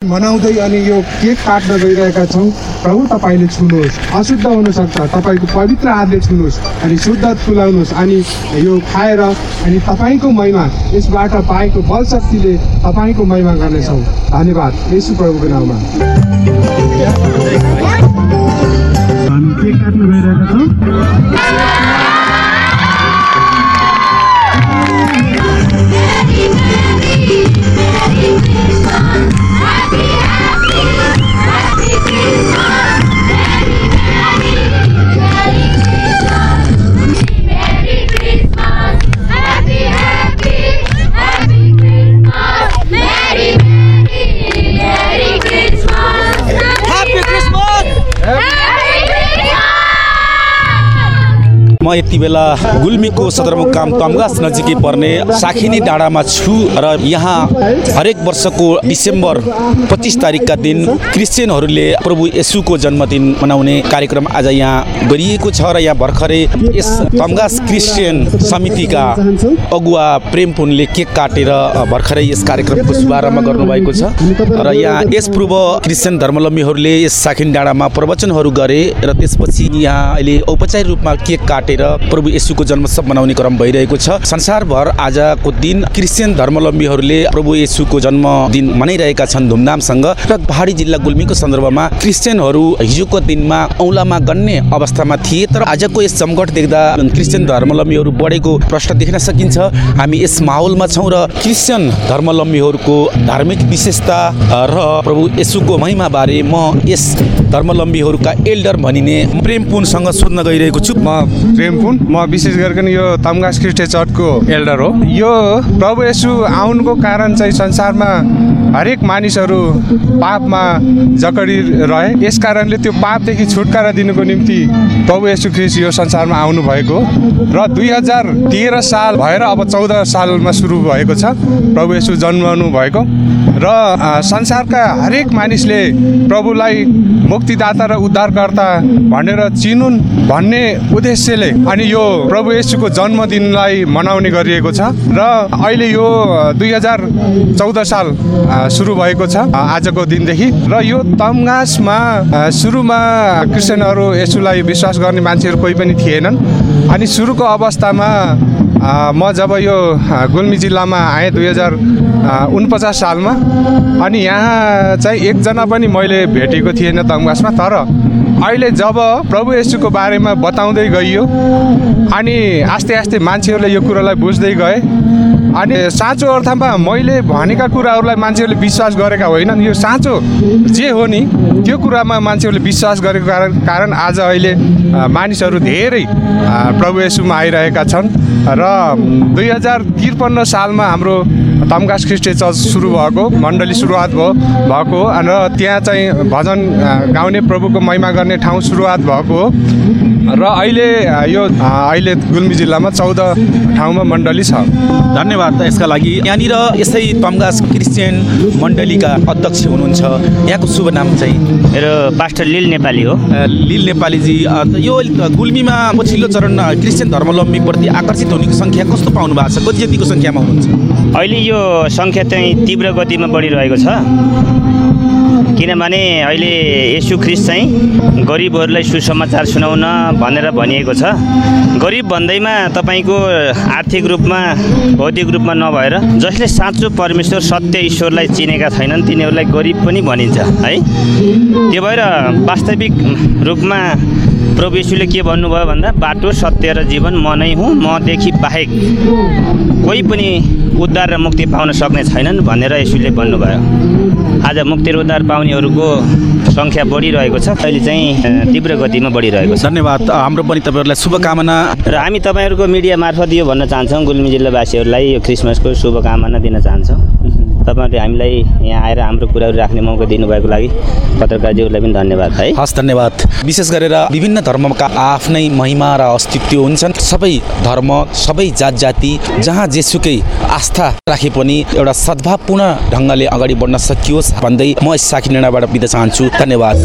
मनाउँदै अनि यो केक काट्न गइरहेका छौँ। प्रभु तपाईँले छुनुहोस्। अशुद्ध हुनसक्छ। तपाईँको पवित्र हातले छुनुहोस् अनि शुद्ध तुलाउनुहोस्। अनि यो खाएर अनि तपाईँको महिमा यसबाट पाएको बल शक्तिले तपाईँको महिमा गर्नेछौँ। धन्यवाद। यसु प्रभुको नाउँमा। म यति बेला गुल्मीको सदरमुकाम तमगास नजिकै पर्ने साखिनी डाँडामा छु र यहाँ हरेक वर्षको डिसेम्बर पच्चिस तारिकका दिन क्रिस्चियनहरूले प्रभु येसुको जन्मदिन मनाउने कार्यक्रम आज यहाँ गरिएको छ र यहाँ भर्खरै यस तमगास क्रिस्चियन समितिका अगुवा प्रेम पुनले केक काटेर भर्खरै यस कार्यक्रमको शुभारम्भ गर्नुभएको छ र यहाँ यस पूर्व क्रिस्चियन धर्मावलम्बीहरूले यस साखिन डाँडामा प्रवचनहरू गरे र त्यसपछि यहाँ अहिले औपचारिक रूपमा केक काटेर प्रभु येसुको जन्मोत्सव मनाउने क्रम भइरहेको छ। संसारभर आजको दिन क्रिस्चियन धर्मावलम्बीहरूले प्रभु येसुको जन्मदिन मनाइरहेका छन् धुमधामसँग र पहाडी जिल्ला गुल्मीको सन्दर्भमा क्रिस्चियनहरू हिजोको दिनमा औँलामा गन्ने अवस्थामा थिए तर आजको यस जमघट देख्दा क्रिस्चियन धर्मावलम्बीहरू बढेको प्रश्न देख्न सकिन्छ। हामी यस माहौलमा छौँ र क्रिस्चियन धर्मावलम्बीहरूको धार्मिक विशेषता र प्रभु येसुको महिमाबारे म यस धर्मावलम्बीहरूका एल्डर भनिने प्रेम पुनसँग सोध्न गइरहेको छु। म प्रेमपुन म विशेष गरिकन यो तमगास क्रिस्टे चर्चको एल्डर हो। यो प्रभु येशू आउनुको कारण चाहिँ संसारमा हरेक मानिसहरू पापमा जकडी रहे। यस कारणले त्यो पापदेखि छुटकारा दिनुको निम्ति प्रभु येशू ख्रिस्ट यो संसारमा आउनु भएको र दुई हजार तेह्र साल भएर अब चौध सालमा सुरु भएको छ। प्रभु येशू जन्मनु भएको। र संसारका हरेक मानिसले प्रभुलाई मुक्तिदाता र उद्धारकर्ता भनेर चिनुन् भन्ने उद्देश्यले अनि यो प्रभु येशूको जन्मदिनलाई मनाउने गरिएको छ। र अहिले यो दुई हजार चौध साल सुरु भएको छ आजको दिनदेखि। र यो तमघासमा अ, सुरुमा क्रिस्चियनहरू यसुलाई विश्वास गर्ने मान्छेहरू कोही पनि थिएनन्। अनि सुरुको अवस्थामा म जब यो गुल्मी जिल्लामा आएँ दुई हजार उनपचास सालमा अनि यहाँ चाहिँ एकजना पनि मैले भेटेको थिएन तमघासमा तर अहिले जब प्रभु येशूको बारेमा बताउँदै गइयो अनि आस्ते आस्ते मान्छेहरूले यो कुरालाई बुझ्दै गए अनि साँचो अर्थमा मैले भनेका कुराहरूलाई मान्छेहरूले विश्वास गरेका होइनन्। यो साँचो जे हो नि त्यो कुरामा मान्छेहरूले विश्वास गरेको कारण कारण आज अहिले मानिसहरू धेरै प्रभु येशूमा आइरहेका छन्। र दुई हजार त्रिपन्न सालमा हाम्रो तमगास क्रिस्टे चर्च सुरु भएको मण्डली सुरुवात भयो भएको र त्यहाँ चाहिँ भजन गाउने प्रभुको महिमा गर्ने ठाउँ सुरुवात भएको हो। र अहिले यो अहिले गुल्मी जिल्लामा चौध ठाउँमा मण्डली छ। धन्यवाद यसका लागि। यहाँनिर यसै तमगास क्रिस्चियन मण्डलीका अध्यक्ष हुनुहुन्छ। यहाँको शुभ नाम चाहिँ? मेरो पास्टर लिल नेपाली हो। लिल नेपालीजी यो गुल्मीमा पछिल्लो चरण क्रिस्चियन धर्मावलम्बीप्रति आकर्षित हुनेको सङ्ख्या कस्तो पाउनु भएको छ? कति जतिको सङ्ख्यामा हुनुहुन्छ? अहिले यो सङ्ख्या चाहिँ तीव्र गतिमा बढिरहेको छ। किनभने अहिले यसु ख्रिस्ट चाहिँ गरिबहरूलाई सुसमाचार सुनाउन भनेर भनिएको छ। गरिब भन्दैमा तपाईँको आर्थिक रूपमा भौतिक रूपमा नभएर जसले साँचो परमेश्वर सत्य ईश्वरलाई चिनेका छैनन् तिनीहरूलाई गरिब पनि भनिन्छ है? त्यो भएर वास्तविक रूपमा प्रभु यीशुले के भन्नुभयो भन्दा बाटो सत्य र जीवन म नै हुँ मदेखि बाहेक कोही पनि उद्धार र मुक्ति पाउन सक्ने छैनन् भनेर यसुले भन्नुभयो। आज मुक्ति र उद्धार पाउनेहरूको सङ्ख्या बढिरहेको छ। अहिले चाहिँ तीव्र गतिमा बढिरहेको छ। धन्यवाद। हाम्रो पनि तपाईँहरूलाई शुभकामना। र हामी तपाईँहरूको मिडिया मार्फत यो भन्न चाहन्छौँ गुल्मी जिल्लावासीहरूलाई यो क्रिसमसको शुभकामना दिन चाहन्छौँ। तपाईँहरूले हामीलाई यहाँ आएर हाम्रो कुराहरू राख्ने मौका दिनुभएको लागि पत्रकारज्यूहरूलाई पनि धन्यवाद है। हस् धन्यवाद। विशेष गरेर विभिन्न धर्मका आफ्नै महिमा र अस्तित्व हुन्छन्। सबै धर्म सबै जात जाति जहाँ जेसुकै आस्था राखे पनि एउटा सद्भावपूर्ण ढङ्गले अगाडि बढ्न सकियोस् भन्दै म साखी निर्णयबाट बिदा चाहन्छु। धन्यवाद।